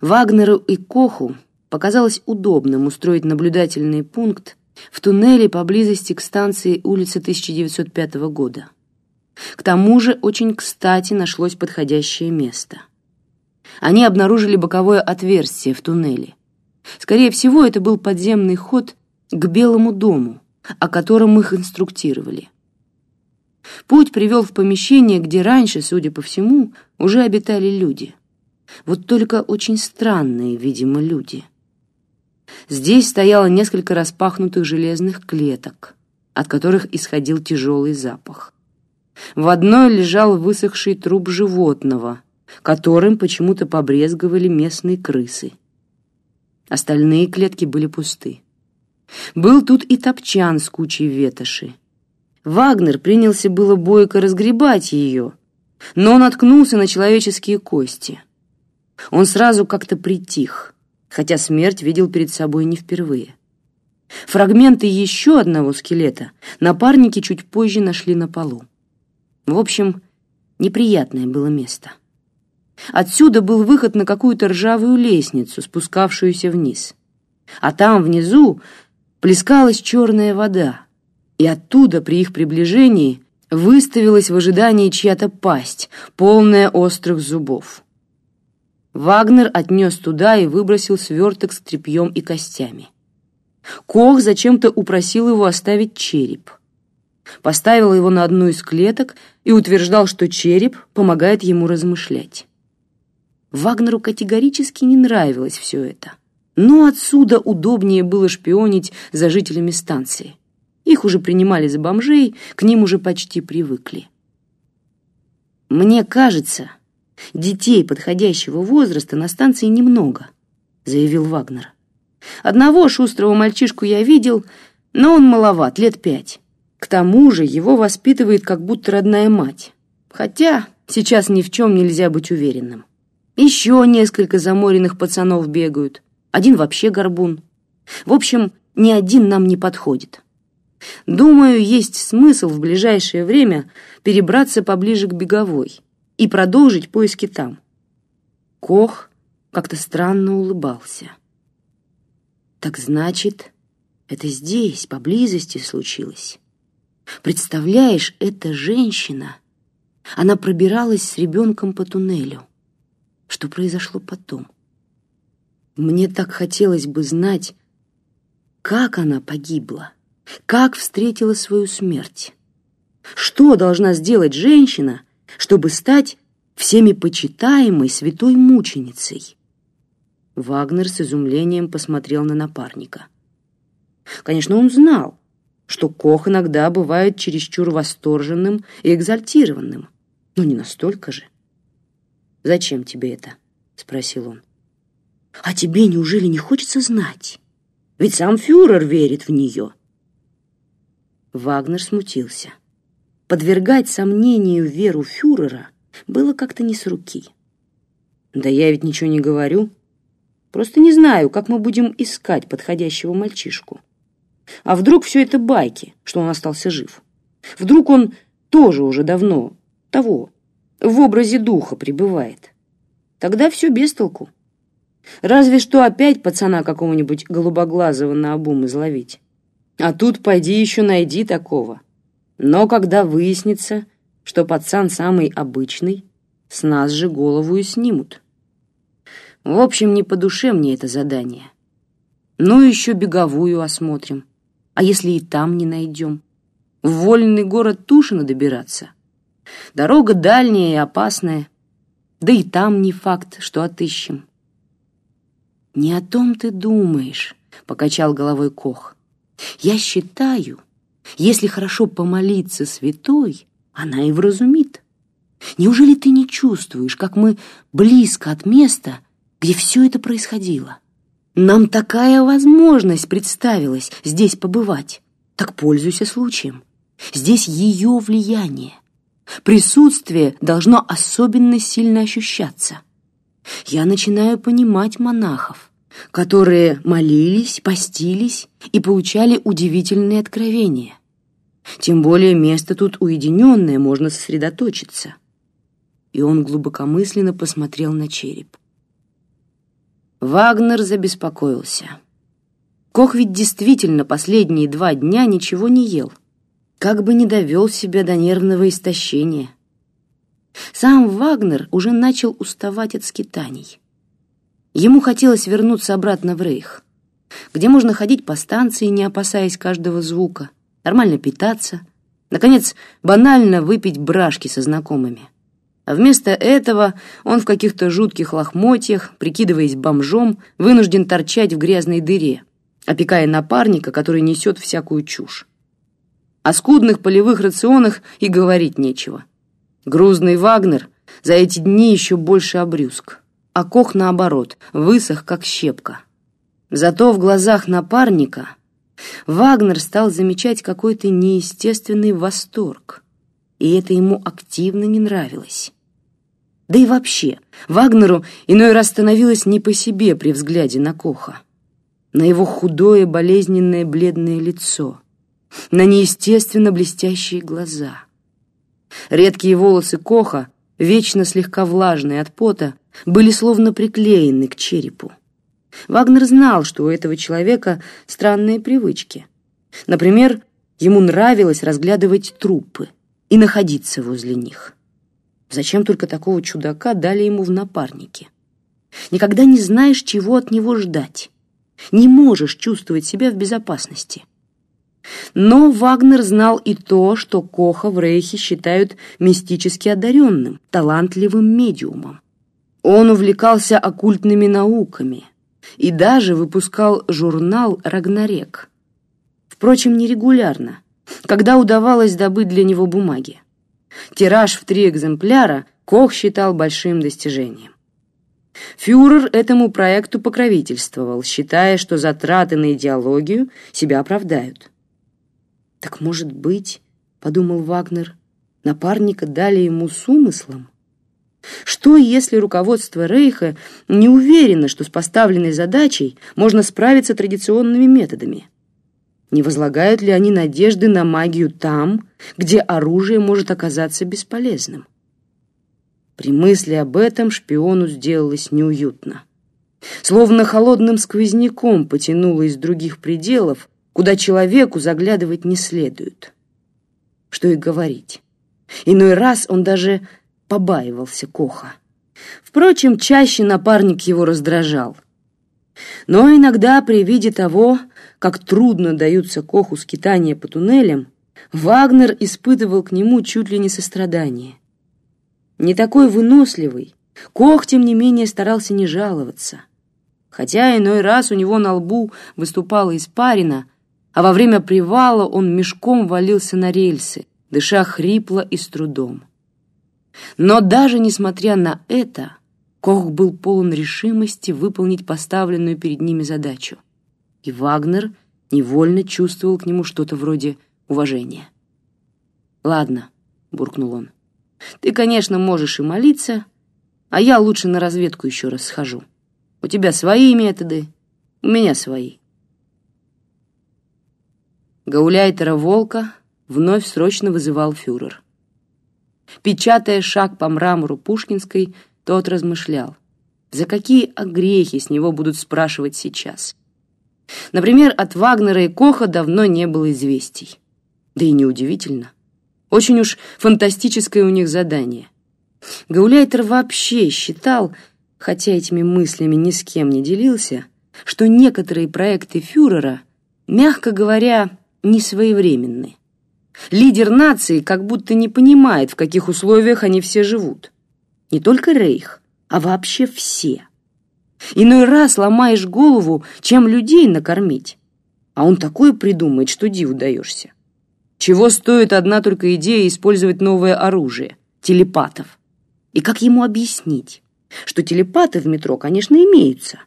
Вагнеру и Коху показалось удобным устроить наблюдательный пункт в туннеле поблизости к станции улицы 1905 года. К тому же очень кстати нашлось подходящее место. Они обнаружили боковое отверстие в туннеле. Скорее всего, это был подземный ход к Белому дому, о котором их инструктировали. Путь привел в помещение, где раньше, судя по всему, уже обитали люди. Вот только очень странные, видимо, люди. Здесь стояло несколько распахнутых железных клеток, от которых исходил тяжелый запах. В одной лежал высохший труп животного, которым почему-то побрезговали местные крысы. Остальные клетки были пусты. Был тут и топчан с кучей ветоши. Вагнер принялся было бойко разгребать ее, но наткнулся на человеческие кости. Он сразу как-то притих, хотя смерть видел перед собой не впервые. Фрагменты еще одного скелета напарники чуть позже нашли на полу. В общем, неприятное было место. Отсюда был выход на какую-то ржавую лестницу, спускавшуюся вниз. А там, внизу, плескалась черная вода, и оттуда при их приближении выставилась в ожидании чья-то пасть, полная острых зубов. Вагнер отнес туда и выбросил сверток с тряпьем и костями. Кох зачем-то упросил его оставить череп. Поставил его на одну из клеток и утверждал, что череп помогает ему размышлять. Вагнеру категорически не нравилось все это. Но отсюда удобнее было шпионить за жителями станции. Их уже принимали за бомжей, к ним уже почти привыкли. «Мне кажется, детей подходящего возраста на станции немного», — заявил Вагнер. «Одного шустрого мальчишку я видел, но он маловат, лет пять. К тому же его воспитывает как будто родная мать. Хотя сейчас ни в чем нельзя быть уверенным. Еще несколько заморенных пацанов бегают. Один вообще горбун. В общем, ни один нам не подходит. Думаю, есть смысл в ближайшее время перебраться поближе к беговой и продолжить поиски там. Кох как-то странно улыбался. Так значит, это здесь, поблизости случилось. Представляешь, эта женщина, она пробиралась с ребенком по туннелю. Что произошло потом? Мне так хотелось бы знать, как она погибла, как встретила свою смерть. Что должна сделать женщина, чтобы стать всеми почитаемой святой мученицей? Вагнер с изумлением посмотрел на напарника. Конечно, он знал, что Кох иногда бывает чересчур восторженным и экзальтированным, но не настолько же. «Зачем тебе это?» — спросил он. «А тебе неужели не хочется знать? Ведь сам фюрер верит в нее». Вагнер смутился. Подвергать сомнению веру фюрера было как-то не с руки. «Да я ведь ничего не говорю. Просто не знаю, как мы будем искать подходящего мальчишку. А вдруг все это байки, что он остался жив? Вдруг он тоже уже давно того, в образе духа пребывает. Тогда все без толку. Разве что опять пацана какого-нибудь голубоглазого на обум изловить. А тут пойди еще найди такого. Но когда выяснится, что пацан самый обычный, с нас же голову и снимут. В общем, не по душе мне это задание. Ну, еще беговую осмотрим. А если и там не найдем? В вольный город Тушино добираться — Дорога дальняя и опасная, да и там не факт, что отыщем. «Не о том ты думаешь», — покачал головой Кох. «Я считаю, если хорошо помолиться святой, она и вразумит. Неужели ты не чувствуешь, как мы близко от места, где все это происходило? Нам такая возможность представилась здесь побывать. Так пользуйся случаем. Здесь ее влияние. Присутствие должно особенно сильно ощущаться. Я начинаю понимать монахов, которые молились, постились и получали удивительные откровения. Тем более место тут уединенное, можно сосредоточиться. И он глубокомысленно посмотрел на череп. Вагнер забеспокоился. Кох ведь действительно последние два дня ничего не ел, как бы не довел себя до нервного истощения. Сам Вагнер уже начал уставать от скитаний. Ему хотелось вернуться обратно в Рейх, где можно ходить по станции, не опасаясь каждого звука, нормально питаться, наконец, банально выпить брашки со знакомыми. А вместо этого он в каких-то жутких лохмотьях, прикидываясь бомжом, вынужден торчать в грязной дыре, опекая напарника, который несет всякую чушь. О скудных полевых рационах и говорить нечего. Грузный Вагнер за эти дни еще больше обрюзг, а Кох, наоборот, высох, как щепка. Зато в глазах напарника Вагнер стал замечать какой-то неестественный восторг, и это ему активно не нравилось. Да и вообще, Вагнеру иной раз становилось не по себе при взгляде на Коха. На его худое, болезненное, бледное лицо, на неестественно блестящие глаза. Редкие волосы Коха, вечно слегка влажные от пота, были словно приклеены к черепу. Вагнер знал, что у этого человека странные привычки. Например, ему нравилось разглядывать трупы и находиться возле них. Зачем только такого чудака дали ему в напарнике? Никогда не знаешь, чего от него ждать. Не можешь чувствовать себя в безопасности. Но Вагнер знал и то, что Коха в Рейхе считают мистически одаренным, талантливым медиумом. Он увлекался оккультными науками и даже выпускал журнал «Рагнарек». Впрочем, нерегулярно, когда удавалось добыть для него бумаги. Тираж в три экземпляра Кох считал большим достижением. Фюрер этому проекту покровительствовал, считая, что затраты на идеологию себя оправдают. «Так, может быть, — подумал Вагнер, — напарника дали ему с умыслом? Что, если руководство Рейха не уверено, что с поставленной задачей можно справиться традиционными методами?» Не возлагают ли они надежды на магию там, где оружие может оказаться бесполезным? При мысли об этом шпиону сделалось неуютно. Словно холодным сквозняком потянуло из других пределов, куда человеку заглядывать не следует. Что и говорить. Иной раз он даже побаивался Коха. Впрочем, чаще напарник его раздражал. Но иногда при виде того, как трудно даются Коху скитания по туннелям, Вагнер испытывал к нему чуть ли не сострадание. Не такой выносливый, Кох, тем не менее, старался не жаловаться. Хотя иной раз у него на лбу выступала испарина, а во время привала он мешком валился на рельсы, дыша хрипло и с трудом. Но даже несмотря на это, Кох был полон решимости выполнить поставленную перед ними задачу — и Вагнер невольно чувствовал к нему что-то вроде уважения. «Ладно», — буркнул он, — «ты, конечно, можешь и молиться, а я лучше на разведку еще раз схожу. У тебя свои методы, у меня свои». Гауляйтера Волка вновь срочно вызывал фюрер. Печатая шаг по мрамору Пушкинской, тот размышлял, за какие огрехи с него будут спрашивать сейчас. Например, от Вагнера и Коха давно не было известий. Да и неудивительно. Очень уж фантастическое у них задание. Гауляйтер вообще считал, хотя этими мыслями ни с кем не делился, что некоторые проекты фюрера, мягко говоря, не своевременны. Лидер нации как будто не понимает, в каких условиях они все живут. Не только Рейх, а вообще все. Иной раз ломаешь голову, чем людей накормить. А он такое придумает, что диву даешься. Чего стоит одна только идея использовать новое оружие — телепатов? И как ему объяснить, что телепаты в метро, конечно, имеются,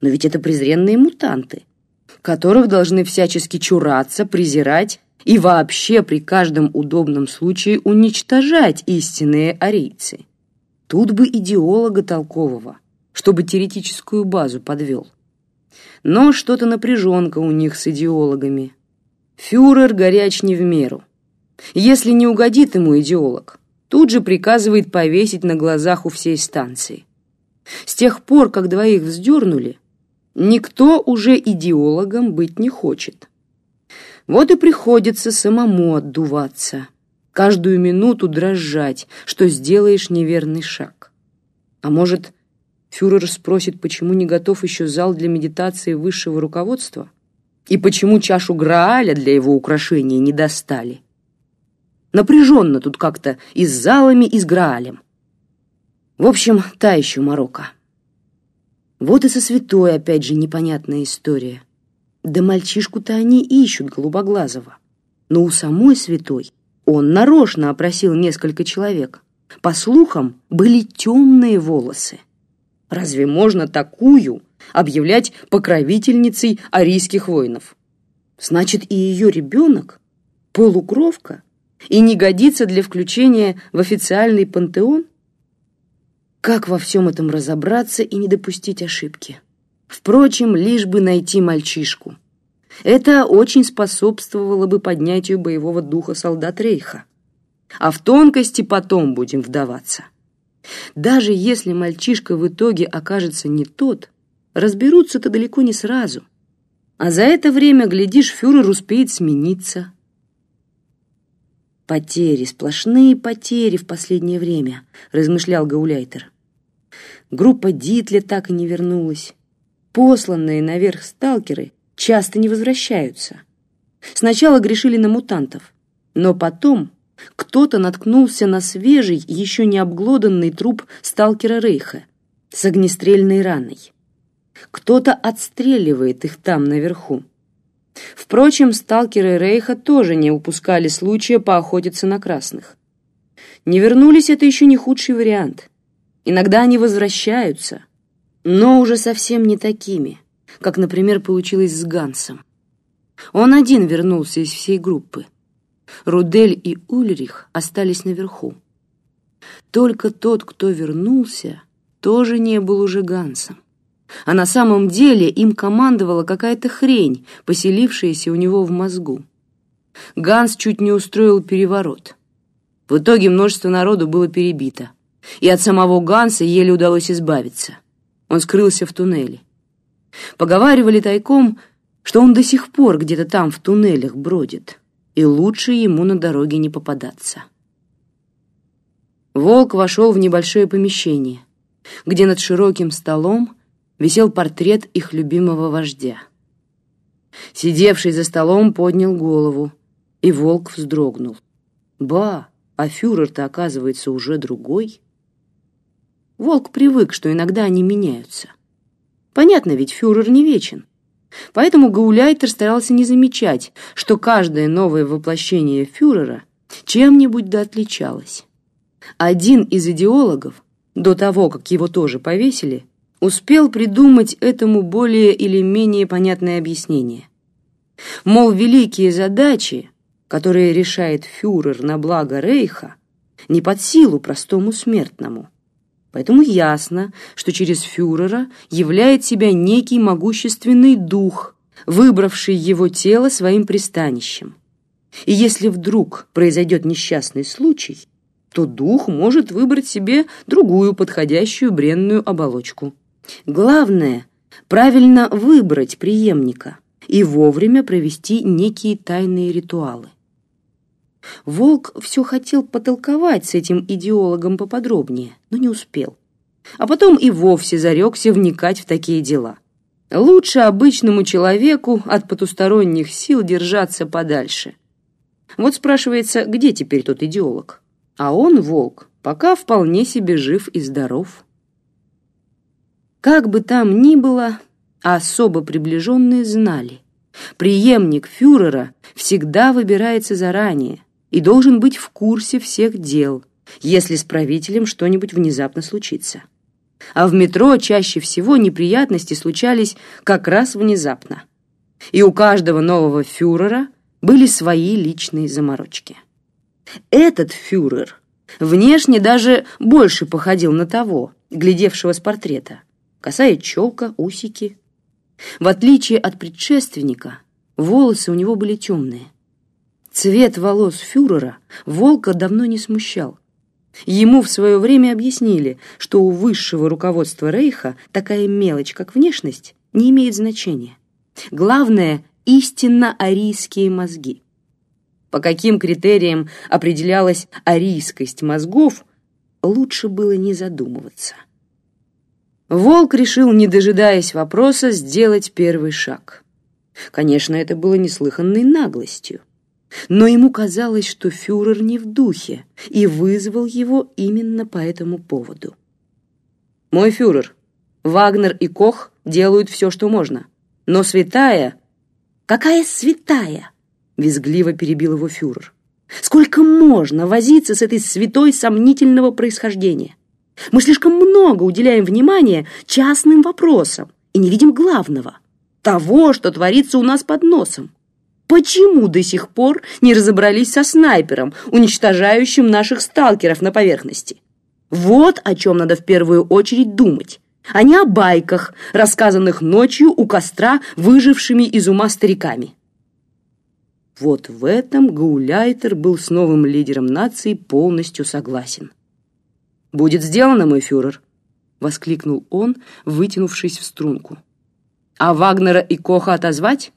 но ведь это презренные мутанты, которых должны всячески чураться, презирать и вообще при каждом удобном случае уничтожать истинные арийцы. Тут бы идеолога толкового — чтобы теоретическую базу подвел. Но что-то напряженка у них с идеологами. Фюрер горяч не в меру. Если не угодит ему идеолог, тут же приказывает повесить на глазах у всей станции. С тех пор, как двоих вздернули, никто уже идеологом быть не хочет. Вот и приходится самому отдуваться, каждую минуту дрожать, что сделаешь неверный шаг. А может, фюрер спросит, почему не готов еще зал для медитации высшего руководства? И почему чашу Грааля для его украшения не достали? Напряженно тут как-то и с залами, и с Граалем. В общем, та еще морока. Вот и со святой опять же непонятная история. Да мальчишку-то они ищут, голубоглазого. Но у самой святой он нарочно опросил несколько человек. По слухам, были темные волосы. Разве можно такую объявлять покровительницей арийских воинов? Значит, и ее ребенок — полукровка и не годится для включения в официальный пантеон? Как во всем этом разобраться и не допустить ошибки? Впрочем, лишь бы найти мальчишку. Это очень способствовало бы поднятию боевого духа солдат Рейха. А в тонкости потом будем вдаваться. Даже если мальчишка в итоге окажется не тот, разберутся-то далеко не сразу. А за это время, глядишь, фюрер успеет смениться. Потери, сплошные потери в последнее время, размышлял Гауляйтер. Группа Дитля так и не вернулась. Посланные наверх сталкеры часто не возвращаются. Сначала грешили на мутантов, но потом кто-то наткнулся на свежий, еще не обглоданный труп сталкера Рейха с огнестрельной раной. Кто-то отстреливает их там наверху. Впрочем, сталкеры Рейха тоже не упускали случая поохотиться на красных. Не вернулись — это еще не худший вариант. Иногда они возвращаются, но уже совсем не такими, как, например, получилось с Гансом. Он один вернулся из всей группы. Рудель и Ульрих остались наверху. Только тот, кто вернулся, тоже не был уже Гансом. А на самом деле им командовала какая-то хрень, поселившаяся у него в мозгу. Ганс чуть не устроил переворот. В итоге множество народу было перебито, и от самого Ганса еле удалось избавиться — он скрылся в туннеле. Поговаривали тайком, что он до сих пор где-то там в туннелях бродит, и лучше ему на дороге не попадаться. Волк вошел в небольшое помещение, где над широким столом висел портрет их любимого вождя. Сидевший за столом поднял голову, и волк вздрогнул. «Ба, а фюрер-то, оказывается, уже другой». Волк привык, что иногда они меняются. Понятно, ведь фюрер не вечен. Поэтому Гауляйтер старался не замечать, что каждое новое воплощение фюрера чем-нибудь да отличалось. Один из идеологов, до того, как его тоже повесили, успел придумать этому более или менее понятное объяснение. Мол, великие задачи, которые решает фюрер на благо Рейха, не под силу простому смертному – Поэтому ясно, что через фюрера являет себя некий могущественный дух, выбравший его тело своим пристанищем. И если вдруг произойдет несчастный случай, то дух может выбрать себе другую подходящую бренную оболочку. Главное – правильно выбрать преемника и вовремя провести некие тайные ритуалы. Волк все хотел потолковать с этим идеологом поподробнее, но не успел. А потом и вовсе зарекся вникать в такие дела. Лучше обычному человеку от потусторонних сил держаться подальше. Вот спрашивается, где теперь тот идеолог? А он, волк, пока вполне себе жив и здоров. Как бы там ни было, особо приближенные знали. Преемник фюрера всегда выбирается заранее, и должен быть в курсе всех дел, если с правителем что-нибудь внезапно случится. А в метро чаще всего неприятности случались как раз внезапно. И у каждого нового фюрера были свои личные заморочки. Этот фюрер внешне даже больше походил на того, глядевшего с портрета. Косая челка, усики. В отличие от предшественника, волосы у него были темные – Цвет волос фюрера Волка давно не смущал. Ему в свое время объяснили, что у высшего руководства Рейха такая мелочь, как внешность, не имеет значения. Главное — истинно арийские мозги. По каким критериям определялась арийскость мозгов, лучше было не задумываться. Волк решил, не дожидаясь вопроса, сделать первый шаг. Конечно, это было неслыханной наглостью. Но ему казалось, что фюрер не в духе, и вызвал его именно по этому поводу. «Мой фюрер, Вагнер и Кох делают все, что можно. Но святая...» «Какая святая?» — визгливо перебил его фюрер. «Сколько можно возиться с этой святой сомнительного происхождения? Мы слишком много уделяем внимания частным вопросам и не видим главного — того, что творится у нас под носом. Почему до сих пор не разобрались со снайпером, уничтожающим наших сталкеров на поверхности? Вот о чем надо в первую очередь думать, а не о байках, рассказанных ночью у костра выжившими из ума стариками. Вот в этом Гауляйтер был с новым лидером нации полностью согласен. «Будет сделано, мой фюрер!» — воскликнул он, вытянувшись в струнку. «А Вагнера и Коха отозвать?»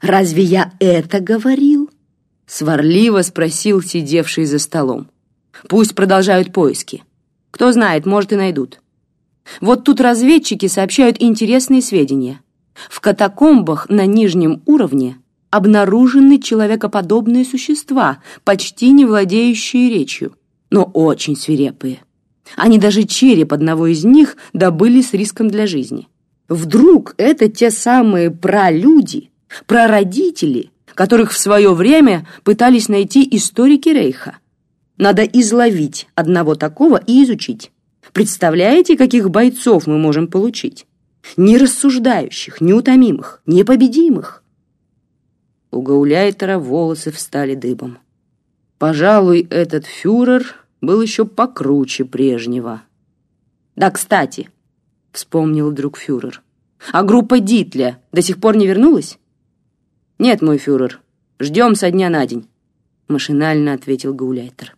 «Разве я это говорил?» — сварливо спросил сидевший за столом. «Пусть продолжают поиски. Кто знает, может и найдут. Вот тут разведчики сообщают интересные сведения. В катакомбах на нижнем уровне обнаружены человекоподобные существа, почти не владеющие речью, но очень свирепые. Они даже череп одного из них добыли с риском для жизни. Вдруг это те самые пролюди, прародители, которых в свое время пытались найти историки Рейха. Надо изловить одного такого и изучить. Представляете, каких бойцов мы можем получить? Нерассуждающих, неутомимых, непобедимых. У Гауляйтера волосы встали дыбом. Пожалуй, этот фюрер был еще покруче прежнего. «Да, кстати», — вспомнил вдруг фюрер, «а группа Дитля до сих пор не вернулась?» «Нет, мой фюрер, ждем со дня на день», — машинально ответил Гауляйтер.